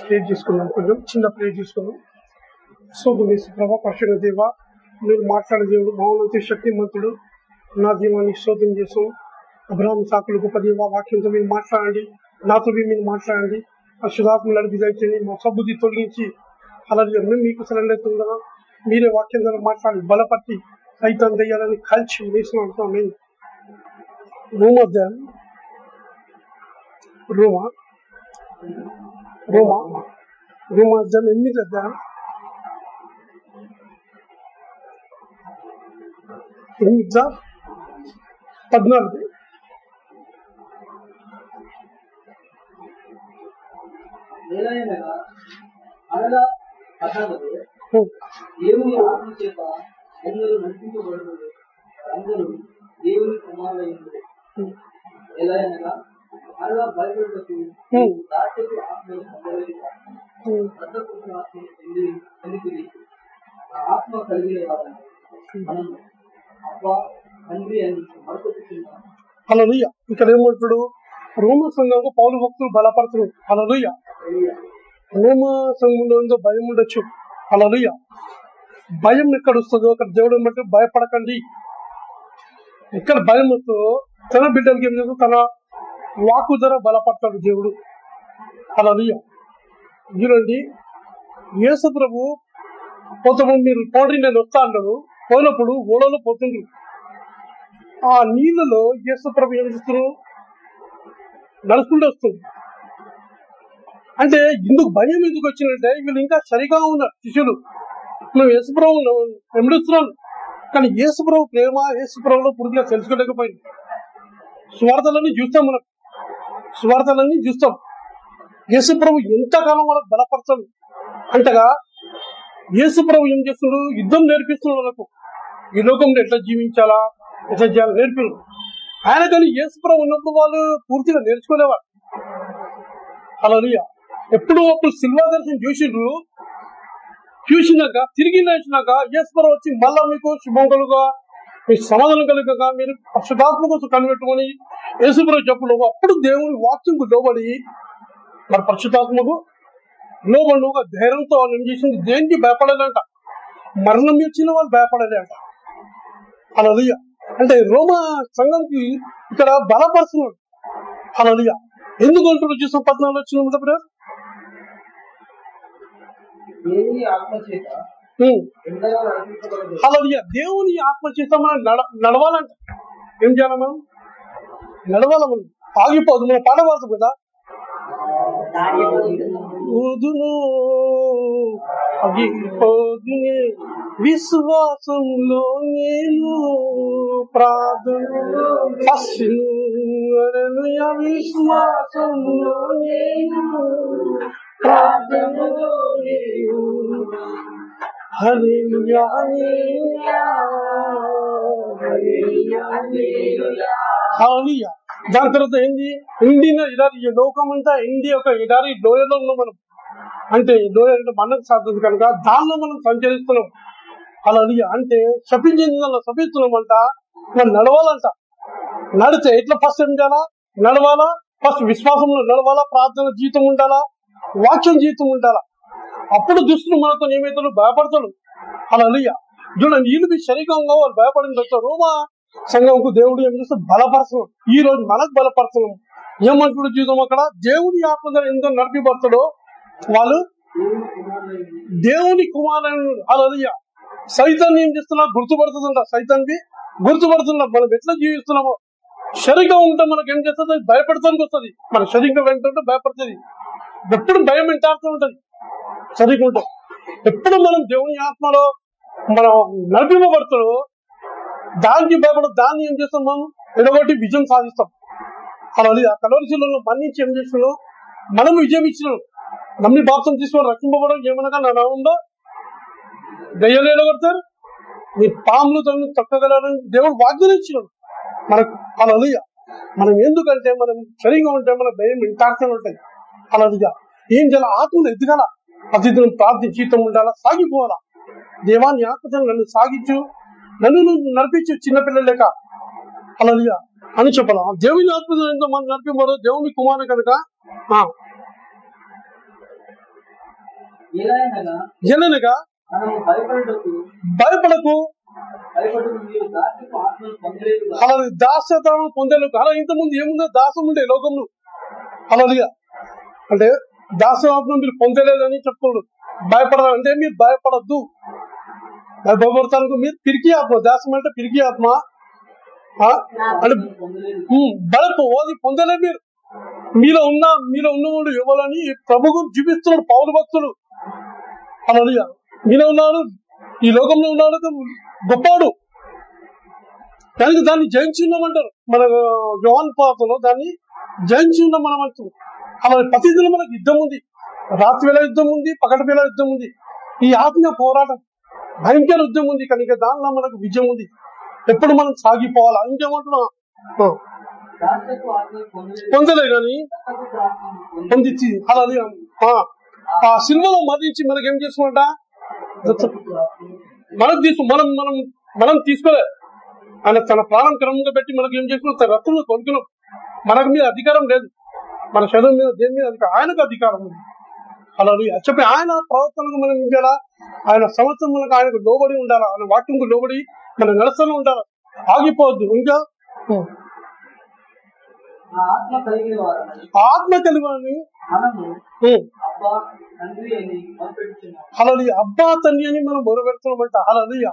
Prayer చేసుకున్నాం కొంచెం చిన్న ప్రేర్ చేసుకున్నాం శోభనేసి ప్రభా పరశుడ దేవ మీరు మాట్లాడే దేవుడు మౌనంతి శక్తిమంతుడు నా దీవాన్ని శోధం చేసాం అబ్రాహ్మ సాకులు గొప్ప దేవ వాక్యంతో మీరు మాట్లాడండి నాతో మీరు మాట్లాడండి. పరిశుధాత్మ నడిపి దయచేయండి మా సబుద్ధి తొలగించి అలాగే మేము మీకు సరళతుందా మీరే వాక్యం ద్వారా మాట్లాడి బలపట్టి సైతం దయ్యాలని కలిసి వేసిన మేము రోమధ్యాయం రోమా ఎనిమిది ఎనిమిది పద్నాలుగు. అనగా. దేవుని ఆత్మ చేత అందరూ నడిపించబడుతుంది అందరూ దేవుని కుమారులైంది ఉం. ఎలాగనగా అనగా ఆత్మ కలిగిన మనం అబ్బ తండ్రి అని ఇక్కడ ఏమంటాడు రోమ సంఘంలో పౌరు భక్తులు బలపడుతున్నారు. హల్లెలూయా. రోమ సంఘంలో భయం ఉండొచ్చు. హల్లెలూయా. భయం ఎక్కడ వస్తుందో అక్కడ దేవుడు ఏమంటే భయపడకండి. ఎక్కడ భయం వస్తుందో తన బిడ్డలకి ఏం చేస్తుంది తన వాకు ధర బలపడతాడు దేవుడు. అలా చూడండి యేసు ప్రభు పోతప్పుడు మీరు పోండి నేను వస్తా అన్నాడు. పోయినప్పుడు ఓడలో పోతుంది ఆ నీళ్ళలో యేసు ప్రభు ఏం చేస్తున్నారు నడుచుకుంటూ వస్తుంది అంటే ఇందుకు భయం ఎందుకు వచ్చిందంటే వీళ్ళు ఇంకా సరిగా ఉన్నారు శిష్యులు. నువ్వు యేసుప్రభు వెంబడిస్తున్నాను కానీ యేసుప్రభు ప్రేమ యేసుప్రభులో పూర్తిగా తెలుసుకోలేకపోయింది. స్వార్థలన్నీ చూస్తాం మనం. స్వార్థలన్నీ చూస్తాం. యేసుప్రభు ఎంతకాలం వాళ్ళకు బలపరచడు. అంటగా యేసుప్రభు ఏం చేస్తున్నాడు? యుద్ధం నేర్పిస్తున్నాడు వాళ్ళకు. ఈ లోకంలో ఎట్లా జీవించాలా? ఎట్లా చేయాలి? నేర్పిడు ఆయన కానీ యేసుప్రభు ఉన్నప్పుడు వాళ్ళు పూర్తిగా నేర్చుకునేవారు. అలా ఎప్పుడు అప్పుడు సిల్వా దర్శనం చూసిండ్రు. చూసినాక తిరిగి లేచినాక యేసుప్రభు వచ్చి మళ్ళా మీకు శుభంకలుగా మీకు సమాధానం కలుగగా మీరు పరిశుధాత్మ కోసం కనిపెట్టుకొని యేసుప్రభు చెప్పులు అప్పుడు దేవుని వాక్యంకు లోబడి మరి పరిశుధాత్మకు లోబడి ధైర్యంతో వాళ్ళు ఏం చేసింది. దేనికి భయపడలేదంట? మరణం ఇచ్చిన వాళ్ళు భయపడలే అంట అలలియ అంటే రోమ సంఘంకి ఇక్కడ బలపరుస్తున్నాడు. అలలియ ఎందుకు అంటున్నారు చూసిన పద్నాలుగు వచ్చిన బ్రదర్ ఆత్మ దేవుని ఆత్మ చేత మనం నడవాలంట. ఏం చేయాలి మనం? నడవాలి మనం. ఆగిపోదు మనం పాడవలదు కదా. ఊదును ఆగిపోదునే విశ్వాసంలో నేను ప్రార్థనలో విశ్వాసంలో నేను ప్రార్థనలో నేను హల్లెలూయా, హల్లెలూయా, దాని తర్వాత ఏంది? ఇండియన్ ఎడారి ఈ లోకం అంతా ఇండియా ఒక ఎడారి లోయలో ఉన్నాం మనం. అంటే లోయ అంటే మనకు సాగుతుంది కనుక దానిలో మనం సంచరిస్తున్నాం. అలా అంటే శపించింది శపిస్తున్నాం అంట మనం నడవాలంట. నడితే ఎట్లా ఫస్ట్ ఏం చేయాలా? నడవాలా? ఫస్ట్ విశ్వాసంలో నడవాలా? ప్రార్థన జీవితం ఉండాలా? వాక్యం జీవితం ఉండాలా? అప్పుడు దుస్తులు మనతో నియమితులు భయపడతాడు అలా చూడండి వీళ్ళు శరీరంగా వాళ్ళు భయపడిన తర్వాత రోమా సంఘంకు దేవుడు ఏం చేస్తే బలపరచడం ఈ రోజు మనకు బలపరచడం ఏమంటాడు జీవితం అక్కడ? దేవుని ఆత్మ ఎంతో నడిపిపడతాడో వాళ్ళు దేవుని కుమారుడు అలా సైతాన్ని ఏం చేస్తున్నా? గుర్తుపడుతుందంట. సైతాన్ని గుర్తుపడుతున్నా మనం ఎట్లా జీవిస్తున్నామో? శరీరం ఉంటే మనకు ఏం చేస్తుంది? భయపడతానికి వస్తుంది. మన శరీరం ఏంటంటే భయపడుతుంది. ఎప్పుడు భయం ఎంటాడుతూ ఉంటది. చదువుకుంటాం. ఎప్పుడు మనం దేవుని ఆత్మలో మనం నడిపింపబడతాడో దానికి భయపడ దాన్ని ఏం చేస్తాం మనం? విజయం సాధిస్తాం. అలా ఆ కలవరిశీలను మన్నించి ఏం చేస్తున్నాం? మనం విజయం ఇచ్చినాం. నమ్మి బాప్సం తీసుకొని రక్షింపబడడం ఏమనగా నా ఉందో? దయ్యాలు ఎడగొడతారు. మీ పాములు తను తొక్కగలరని దేవుడు వాగ్దానం ఇచ్చినాడు. మనకు అలా మనం ఎందుకంటే మనం సరిగా ఉంటే మన భయం ఇంటాడుతూనే ఉంటాయి. అలాదిగా ఏం చేయాలి? ఆత్మలు ఎదగాల. ప్రతిదినం ప్రార్థన జీవితం ఉండాలా? సాగిపోవాలా? దేవాన్ని ఆత్మతో నన్ను సాగించు నన్ను నువ్వు నడిపించు చిన్నపిల్లలు లేక. అలాదిగా అని చెప్పాలా దేవుని ఆత్మ ఎంతో మనం నడిపిపోదు దేవుని కుమారు కనుక ఆ, ఎలా అనగా ఎననగా మనము భయపడటకు భయపడకు. అలా దాస్యతనం పొందలేదు అలా ఇంతకుముందు ఏముందో దాసం ఉండే లోకంలో. అలాగా అంటే దాసవాత్మ మీరు పొందలేదని చెప్తున్నాడు భయపడదాం. అంటే మీరు భయపడద్దు. భయపడతానికి మీరు పిరికి ఆత్మ దాసం అంటే పిరికి ఆత్మ. ఆ? అంటే పొందలేదు ఓది పొందలే మీరు. మీలో ఉన్న మీలో ఉన్నవాడు ఇవ్వాలని ప్రభుకు జీవిస్తున్నాడు పౌరు భక్తుడు. అలా మీలో ఉన్నాడు ఈ లోకంలో ఉన్నాడు గొప్పాడు దానికి దాన్ని జయించి ఉన్నామంటారు మన యోహాన్ పాత్రలో దాన్ని జయించి ఉన్నాం మనం అంటున్నాం అలా ప్రతిదిన మనకు యుద్ధం ఉంది. రాత్రి వేళ యుద్ధం ఉంది పగటి వేళ యుద్ధం ఉంది. ఈ ఆత్మీయ పోరాటం భయంకర యుద్ధం ఉంది. కనుక దానిలో మనకు విజయం ఉంది. ఎప్పుడు మనం సాగిపోవాలా? ఇంకేమంటున్నా ఆ, పొందలే గాని పొందించి అలా ఆ, ఆ సినిమాలో మరణించి మనకి ఏం చేసుకున్నట మనం మనకు తీసు మనం మనం మనం తీసుకోలే. ఆయన తన ప్రాణం క్రమంగా పెట్టి మనకి ఏం చేసుకున్నాం తన రక్తంలో కొనుక్కున్నాం. మనకు మీద అధికారం లేదు. మన శరీరం మీద దేని మీద అధికారం ఆయనకు అధికారం ఉంది. అలా చెప్పి ఆయన ప్రవర్తనకు మనం ఉండాలా ఆయన సంవత్సరం మనకు ఆయనకు లోబడి ఉండాలా? ఆయన వాక్యంకు లోబడి మన నిరసన ఉండాలా? ఆగిపోవద్దు. ఇంకా? ఆత్మ కలిగిన మనము అబ్బా తండ్రి అని మొదలుపెట్టుచున్నాము అలలి అబ్బా తండ్రి అని మనం మొరపెడుతున్నామంట. అలలియ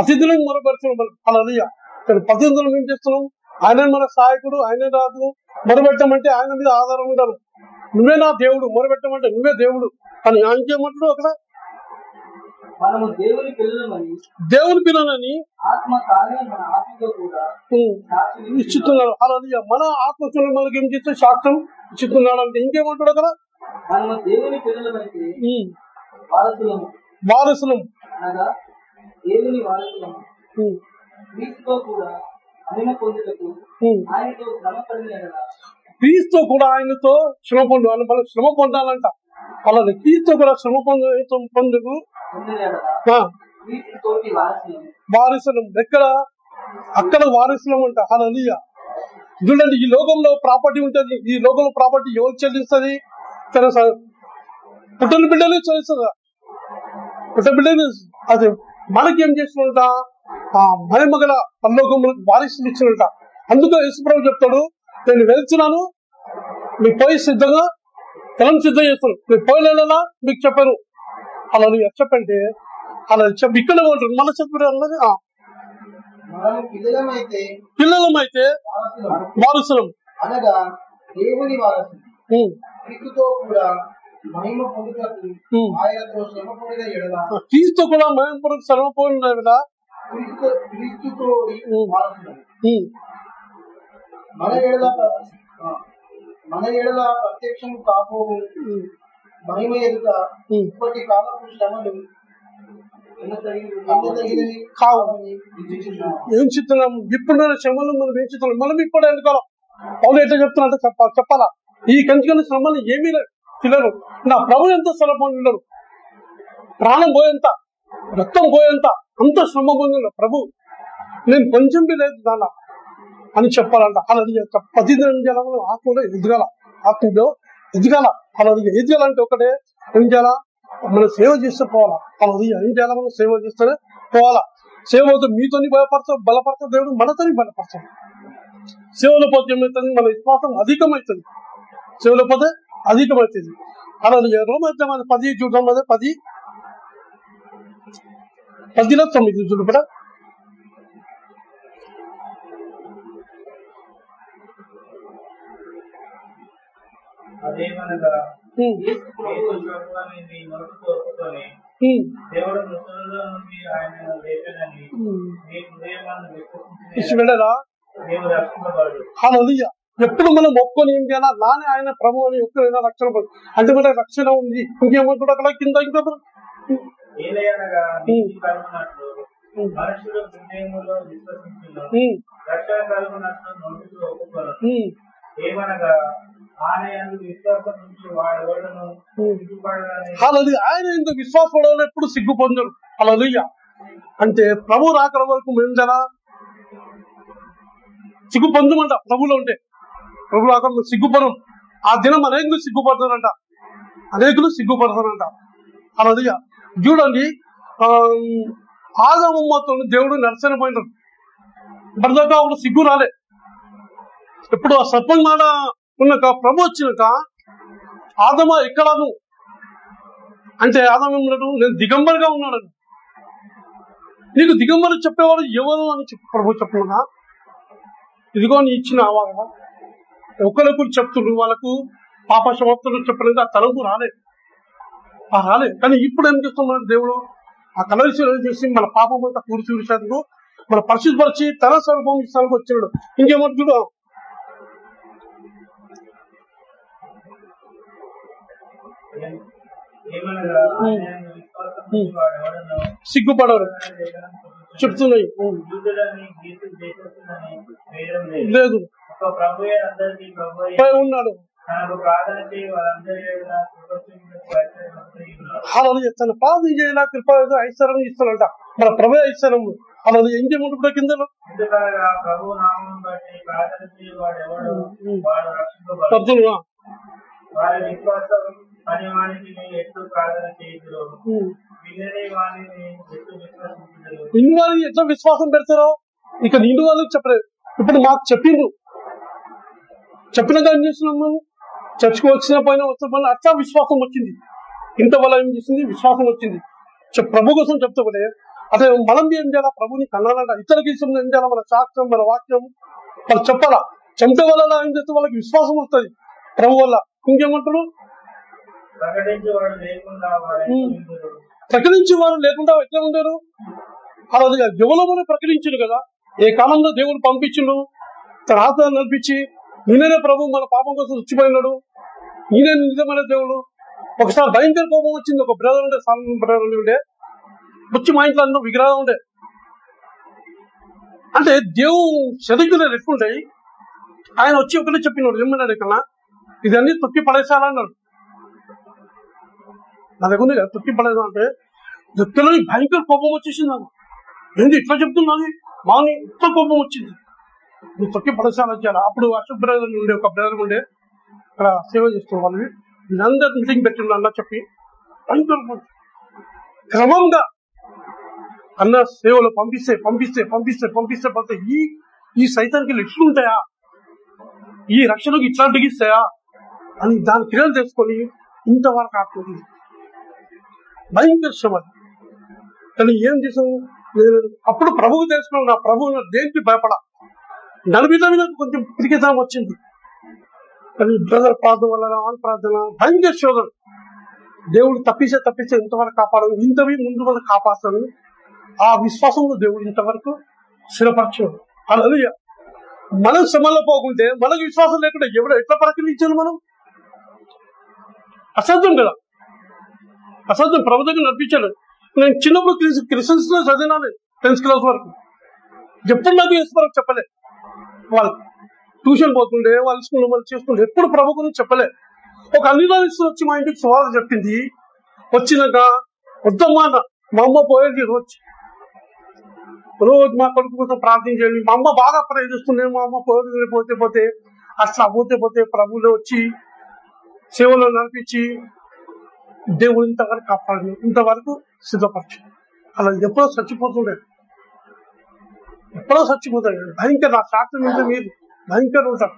అతిథులను మొరపెడుతున్నాం అలలియ కానీ పతిథులను ఏం చేస్తున్నాం? ఆయన మన సహాయకుడు ఆయన రాదు మొరపెట్టమంటే ఆయన మీద ఆధారం ఉండాలి నువ్వే నా దేవుడు మొరపెట్టమంటే నువ్వే దేవుడు అని ఇంకేమంటాడు అక్కడ? మనము దేవుని పిల్లలని ఆత్మ తానే మన ఆత్మతో కూడా ఉం, సాక్షి ఇచ్చుతున్నాడు. అలలియ మన ఆత్మచులు మనకి ఏం చేస్తే సాక్ష్యం ఇచ్చుతున్నాడు అంటే ఇంకేమంటాడు అక్కడ? మనము దేవుని పిల్లలమైతే ఉం, వారసులము. వారసులం అనగా దేవుని కూడా క్రీస్తు కూడా ఆయనతో శ్రమ పొందు మనం శ్రమ పొందాలంట. అలాగే క్రీస్తు కూడా శ్రమ పొందు పొందుకు వారసులం. ఎక్కడ? అక్కడ వారసులం అంట. అలా చూడండి ఈ లోకంలో ప్రాపర్టీ ఉంటది. ఈ లోకంలో ప్రాపర్టీ ఎవరు చెల్లిస్తుంది? తన పుట్టిన బిడ్డలు చెల్లిస్తుందా? పుట్టిన బిడ్డలు అది మనకి ఏం చేసినట ఆ మహిమగల పరలోకములకు వారసులు ఇచ్చినట అందుకే యేసుప్రభు చెప్తాడు నేను వెళ్తున్నాను మీకు పోయి సిద్ధంగా తలం సిద్ధం చేస్తాను. మీకు పోయినా మీకు చెప్పాను. అలా చెప్పంటే అలా చెప్పి ఇక్కడ ఉంటుంది మన చెప్పారు పిల్లలమైతే పిల్లలమైతే వారసులము వారసులం. అనగా దేవుని వారసులు. క్రీస్తుతో కూడా మహిమ పొందుటకు ఉం. ఆయనతో శ్రమ పొందిన ఎడల. క్రీస్తు కూడా మేము కొరకు శ్రమ క్రీస్తు క్రీస్తుతో మన ఎడల ఆ, మన ఎడల ప్రత్యక్షం కాపోవు ఉం, మహిమ ఎదుట. ఇప్పటి కాలపు శ్రమలు కావు. ఏం చిత్తున్నాం ఇప్పుడు శ్రమలు మనం ఏం చిత్తున్నాం మనం ఇప్పుడు ఎందుకోవాలి పౌలు ఎట్లా చెప్తున్నా చెప్ప చెప్పాలా? ఈ కంచుకని శ్రమలు ఏమీ లేదు పిల్లలు నా ప్రభు ఎంత శ్రమ పొందినారు ప్రాణం పోయేంత? రక్తం పోయేంత అంత శ్రమ పొందిన ప్రభు నేను కొంచెం లేదు దాన్న అని చెప్పాలంట. అలా పది జనం ఆత్మలో ఎదగాల. ఆత్మలో ఎదగాల. అలా ఎదగాలంటే ఒకటే ఏం చేయాలా? మనం సేవ చేస్తే పోవాలా. అలా ఏం చేయాలా? మనం సేవ చేస్తేనే పోవాలా. సేవ మీతోని భయపడతాం బలపడతాం దేవుడు మనతోని బలపడతాం సేవలో పోతే ఏమవుతుంది? మన విశ్వాసం అధికమవుతుంది. సేవలో పోతే అధికమవుతుంది. అలా రోమధ్యం పది చూడడం అదే పది పదిలో తొమ్మిది చూడు బిడ్డ. అదేమనగా ఉమ్, యేసు యేసు ప్రభువు ప్రభు అని నీ మనసుతో ఒప్పుకొని ఉమ్, దేవుడు మృతులలో నుండి ఆయన లేపనని ఉమ్. నీ హృదయమాన్ని ఇచ్చి విశ్వసించిన వెళ్ళరా? నీవు రక్షింపబడు హల్లెలూయా. ఎప్పుడు మనం ఒప్పుకొని ఏం చేయాలా? నానే ఆయన ప్రభు అని ఒక్కరైనా రక్షణ. అంటే మన రక్షణ ఉంది. ఇంకేమంటాడు అక్కడ కింద ఇంకా ఏలయనగా కలుగునట్లు మనుషులు హృదయములో విశ్వసించును. రక్షణ కలుగునట్లు నోటితో ఒప్పుకొను. ఏమనగా ఆయన ఇంత విశ్వాసపడవని ఎప్పుడు సిగ్గు పొందడు హల్లెలూయా. అంటే ప్రభు రాకడ వరకు మేము జనా సిగ్గు పొందమంట ప్రభులో ఉంటే ప్రభు రాకడ సిగ్గుపడం ఆ దినం అనేకులు సిగ్గుపడతారంట. అనేకులు సిగ్గుపడతారంట. అలా చూడండి ఆ, మొత్తం దేవుడు నరసనపోయినాడు భర్తగా అప్పుడు సిగ్గు రాలే. ఇప్పుడు ఆ సర్పం మాట ఉన్నాక ప్రభు వచ్చినాక ఆదమ ఎక్కడ నువ్వు అంటే ఆదమ ఉన్నాడు నేను దిగంబరిగా ఉన్నాడు నీకు దిగంబరి చెప్పేవాడు ఎవరు అని చెప్పి ప్రభు చెప్తున్నా ఇదిగో నీ ఇచ్చిన ఆవాహన. ఒకరికి చెప్తుండ్రు వాళ్ళకు పాప సమాప్తులు చెప్పలేదు ఆ తలంపు రాలేదు ఆ రాలేదు కానీ ఇప్పుడు ఏం చేస్తున్నాడు దేవుడు? ఆ కలవిషయం చేసి మన పాపం అంతా విషయానికి మన పరిశుద్ధపరిచి తన స్వరూపం ఇస్తానికి వచ్చాడు ఇంకేమంటు చూడు? సిగ్గుపడరు. చెప్తున్నాయి. లేదు. ఉన్నాడు. అలా తన పాదం చేయాల కృప ఐశ్వర్యం ఇస్తాడంట. మన ప్రభు ఐశ్వర్యం అలా ఏం చేయమంటే ఎట్లు విశ్వసించుదురు. ఇన్ని వాళ్ళని ఎట్లా విశ్వాసం పెడతారో? ఇక నిండు వాళ్ళకి చెప్పలేదు. ఇప్పుడు మాకు చెప్పిండ్రు. చెప్పినాక ఏం చేస్తున్నాం చర్చకు వచ్చిన పైన వచ్చిన పైన అట్లా విశ్వాసం వచ్చింది. ఇంత వల్ల ఏం చేసింది? విశ్వాసం వచ్చింది. ప్రభు కోసం చెప్తా కూడా అదే మనం ఏం చేయాలా? ప్రభుని కన్నాలంట. ఇతర ఇష్టం ఏం చేయాలా? మన శాస్త్రం మన వాక్యం. వాళ్ళు చెప్పాలా? చెంపే వల్ల ఏం చేస్తే వాళ్ళకి విశ్వాసం వస్తుంది. ప్రభు వల్ల. ఇంకేమంటారు? ప్రకటించే వారు లేకుండా ఎట్లా ఉండరు? అలా యువలమని ప్రకటించారు కదా. ఏ కాలంలో దేవుడు పంపించిండు? తన ఆత్మ నడిపించి ఈయననే ప్రభు మన పాపం కోసం రుచిపోయినాడు ఈయన నిజమైన దేవుడు. ఒకసారి భయంకర కోపం వచ్చింది. ఒక బ్రదర్ ఉండే సాధారణ బ్రదర్ ఉండే. వచ్చి మా ఇంట్లో అందరూ విగ్రహం ఉండే. అంటే దేవుడు చదువుకునే ఎట్లుంటాయి ఆయన వచ్చి ఒకటే చెప్పినాడు ఏమన్నాడు కన్నా ఇదన్నీ తొక్కి పడేసాలన్నాడు నా దగ్గర ఉంది కదా తొక్కి పడేది అంటే భయంకర కోపం వచ్చేసింది నాకు. ఏంది ఇట్లా చెప్తున్నది మాని ఇంత కోపం వచ్చింది. నువ్వు తొక్కి పడేసాలని వచ్చాను అప్పుడు అశోక్ బ్రదర్ ఉండే ఒక బ్రదర్ ఉండే అక్కడ సేవ చేస్తున్న వాళ్ళని. వీళ్ళందరూ మీటింగ్ పెట్టిండు అన్న చెప్పి అందరూ క్రమంగా అన్న సేవలు పంపిస్తే పంపిస్తే పంపిస్తే పంపిస్తే పంపిస్తే ఈ ఈ సైతానికి ఎట్లుంటాయా ఈ రక్షణకు ఇట్లాంటివి ఇస్తాయా? అని దాని క్రియలు తెలుసుకొని ఇంతవరకు ఆడుతుంది భయంకర శ్రమ కానీ ఏం చేసాం నేను అప్పుడు ప్రభువు తెలుసుకున్నాను. నా ప్రభువు దేనికి భయపడ? నడిపిన కొంచెం పిరికితనం వచ్చింది. కానీ బ్రదర్ ప్రార్థన వల్ల ఆన్ ప్రార్థన భయంకర శోధన. దేవుడు తప్పిస్తే తప్పిస్తే ఇంతవరకు కాపాడను. ఇంతవి ముందు వరకు కాపాడతాను. ఆ విశ్వాసంలో దేవుడు ఇంతవరకు స్థిరపరచాడు అలా మనం శ్రమలో పోకుంటే మనకు విశ్వాసం లేకుండా ఎవడో ఎట్లా ప్రకటించాలి మనం? అసాధ్యం కదా. అసాధ్యం. ప్రభు నడిపించాడు. నేను చిన్నప్పుడు క్రిస్- క్రిస్టియన్స్లో చదివినాను. టెన్త్ క్లాస్ వరకు. ఎప్పుడు నాకు వేసుకోవడం చెప్పలే? వాళ్ళు ట్యూషన్ పోతుండే వాళ్ళ స్కూల్ వాళ్ళు చేసుకుంటే ఎప్పుడు ప్రభు గురించి చెప్పలే. ఒక అన్ని వచ్చి మా ఇంటికి సువాస చెప్పింది. వచ్చినాక వద్దమ్మా అన్న మా అమ్మ పోయేది రోజు రోజు మా కొడుకు కోసం ప్రార్థించండి మా అమ్మ బాగా ప్రయత్నిస్తుండే మా అమ్మ పోయేది పోతే పోతే అట్లా పోతే పోతే ప్రభులు వచ్చి సేవలో నడిపించి దేవుడు ఇంతవరకు కాపాడు ఇంతవరకు సిద్ధపరచు అలా ఎప్పుడో చచ్చిపోతుండే. ఎప్పుడో చచ్చిపోతాడు భయంకర నా శాస్త్రం మీద మీరు భయంకర ఉంటారు.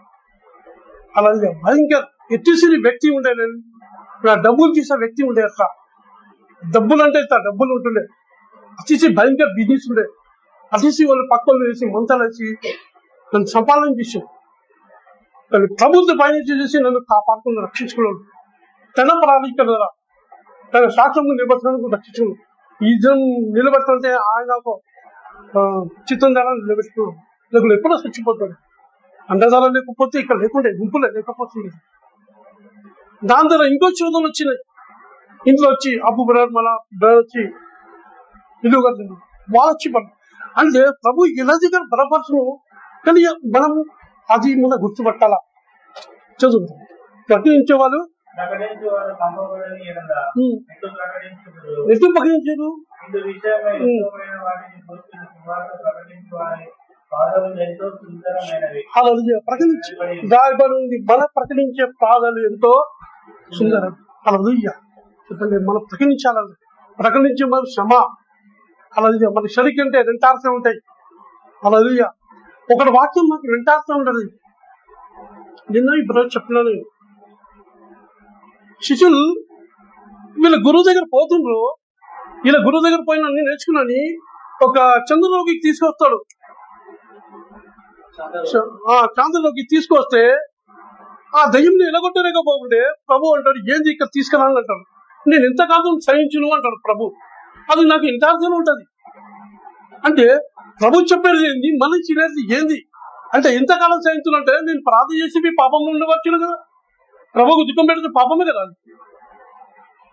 అలా భయంకర ఎత్తిసిన వ్యక్తి ఉండే డబ్బులు తీసే వ్యక్తి ఉండే అట్లా డబ్బులు అంటే ఇస్తా డబ్బులు ఉంటుండే. అతిసి భయంకర బిజినెస్ ఉండే. అతిసి వాళ్ళు పక్కలు వేసి మంతలు వేసి నన్ను సంపాదన చేశాడు కానీ ప్రభుత్వ పైన చేసి నన్ను కాపాడుకుని రక్షించుకున్నాడు. తన ప్రణాళిక ద్వారా తన శాస్త్రం నిలబెట్టడానికి రక్షించుకున్నాడు. ఈ జనం నిలబెట్టాలంటే ఆయన చిత్తం ద్వారా నిలబెట్టుకున్నాడు లేకుండా ఎప్పుడో చచ్చిపోతాడు. అండదారం లేకపోతే ఇక్కడ లేకుండే గుంపులే లేకపోతుంది దాని ద్వారా ఇంకో చోదన వచ్చినాయి. ఇంట్లో వచ్చి అప్పు బ్రదర్ మన బ్రదర్ వచ్చి ఇల్లు కడుతున్నాడు వాళ్ళు వచ్చి మన అంటే ప్రభు ఇలా దగ్గర బలపరచును కానీ మనం అది మన గుర్తుపట్టాలా? చదువు. ప్రకటించే వాళ్ళు ఎటు ప్రకటించారు? అలా ప్రకటించి. రాయబడి ఉంది మన ప్రకటించే పాదాలు ఎంతో సుందరం. అలా చెప్పండి మనం ప్రకటించాలని ప్రకటించే మనం శ్రమ. అలా మన శరికి అంటే రెంటార్సే ఉంటాయి. అలా ఒకటి వాక్యం నాకు రెంటార్సే ఉండదు నిన్న ఇప్పుడు చెప్తున్నాను. చెప్పినాను శిష్యులు వీళ్ళ గురువు దగ్గర పోతుండ్రు. వీళ్ళ గురువు దగ్గర పోయిన నేర్చుకున్నాను. ఒక చంద్రలోకి తీసుకొస్తాడు. ఆ చంద్రలోకి తీసుకొస్తే ఆ దయ్యంని ఎలగొట్టలేకపోతుంటే ప్రభు అంటాడు ఏంది ఇక్కడ తీసుకురాని అంటాడు. నేను ఎంతకాలం సహించును అంటాడు ప్రభు. అది నాకు ఇంటార్జన్ ఉంటది. అంటే ప్రభు చెప్పేది ఏంది? మనం చినేది ఏంది? అంటే ఎంతకాలం సహించును అంటే నేను ప్రార్థన చేసి మీ పాపం ఉండవచ్చును కదా. ప్రభుకు దుఃఖం పెడితే పాపమే కదా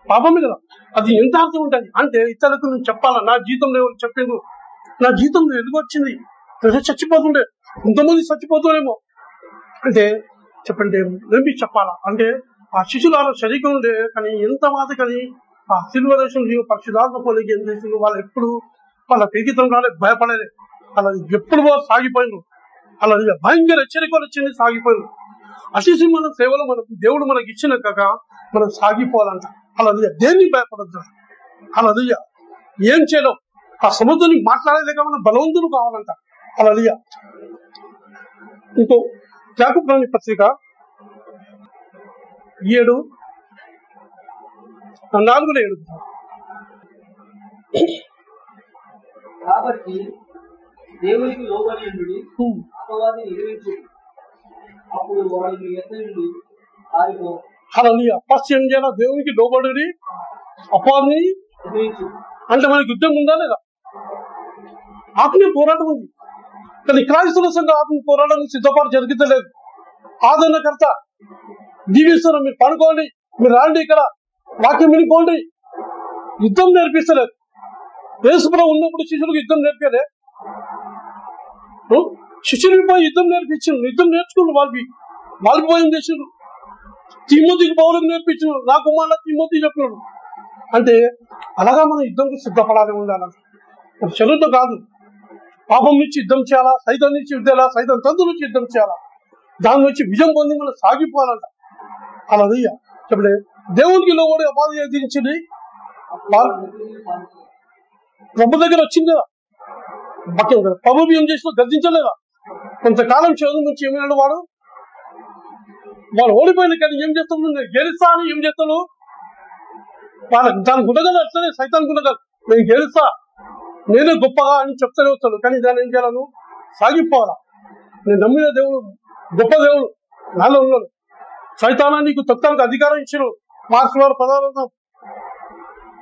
పాపమే కదా. అది ఎంత అర్థం ఉంటుంది? అంటే ఇతరులకు నేను చెప్పాలా? నా జీతంలో ఎవరు చెప్పిండ్రు నా జీతంలో ఎందుకు వచ్చింది? చచ్చిపోతుండే. ఇంతమంది చచ్చిపోతుండేమో అంటే చెప్పండి నమ్మి చెప్పాలా? అంటే ఆ శిశుల శరీరం ఉండే కానీ ఎంత బాధ కానీ ఆ సిల్వరేషన్ పరిశుధాత్మ పోలికి ఏం చేసింది వాళ్ళు ఎప్పుడు వాళ్ళ పీకితం రాలే భయపడలే. అలా ఎప్పుడు వాళ్ళు సాగిపోయిండ్రు అలా భయంకర హెచ్చరికలు వచ్చింది సాగిపోయిండ్రు అశిసి మన సేవలో మనకు దేవుడు మనకి ఇచ్చిన కాక మనం సాగిపోవాలంట. అలా దేన్ని భయపడద్దు. అలా ఏం చేయలేం. ఆ సముద్రాన్ని మాట్లాడేదే మనం బలవంతులు కావాలంట. అలా ఇంకో జాగ్రత్త పత్రిక ఏడు నాలుగులో ఏడు. కాబట్టి దేవునికి లోబడి ఉండి అపవాదిని ఎదిరించు అప్పుడు వాడు మీ ఎద్ద నుండి పారిపో అలా ఫస్ట్ ఏం దేవునికి లోబడి అపాన్ని అంటే మనకి యుద్ధం ఉందా లేదా? ఆత్మీయ పోరాటం ఉంది. కానీ క్రైస్తవ సంఘ ఆత్మీయ పోరాటం సిద్ధపాటు జరుగుతలేదు ఆదరణకర్త దీవిస్తున్న మీరు పడుకోండి మీరు రాండి ఇక్కడ వాక్యం వినిపోండి. యుద్ధం నేర్పిస్తలేదు. యేసుప్రభు ఉన్నప్పుడు శిష్యులకు యుద్ధం నేర్పలే శిష్యులకి పోయి యుద్ధం నేర్పించిండు. యుద్ధం నేర్చుకుని వాళ్ళకి వాళ్ళకి పోయి చేసిండు తిమ్మతికి పౌరులకు నేర్పించిన నా కుమారుల తిమ్మతి చెప్పినాడు. అంటే అలాగా మనం యుద్ధంకు సిద్ధపడాలి ఉండాలి. చదువుతో కాదు. పాపం నుంచి యుద్ధం చేయాలా? సైతం నుంచి యుద్ధం సైతం తంతు నుంచి యుద్ధం చేయాలా? దాని నుంచి విజయం పొంది మనం సాగిపోవాలంట. అలా అదయ్యా చెప్పలే దేవునికి లోబడి ఉపాధి ఎదిరించింది ప్రభు దగ్గర వచ్చింది కదా. ప్రభు ఏం చేసిన గర్జించలేదా? కొంతకాలం చదువు నుంచి ఏమైనా వాడు? వాళ్ళు ఓడిపోయిన కానీ ఏం చేస్తాం నేను గెలుస్తా అని ఏం చేస్తాను వాళ్ళ దాని గుణగలు అట్లనే సైతాన్ గుణగలు నేను గెలుస్తా నేనే గొప్పగా అని చెప్తూనే వస్తాను. కానీ దాన్ని ఏం చేయాలను? సాగిపోవాలా? నేను నమ్మిన దేవుడు గొప్ప దేవుడు నాలో ఉన్నాడు. సైతానా నీకు తొక్కడానికి అధికారం ఇచ్చారు మార్క్స్ వారు పదార్థం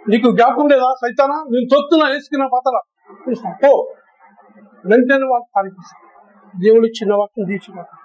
నీకు జ్ఞాపకం లేదా? సైతానా నేను తొక్కుతున్నా వేసుకున్న పాతల పో. వెంటనే వాడు పాలిపిస్తాను దేవుడు ఇచ్చిన వాక్యం తీర్చుకుంటాడు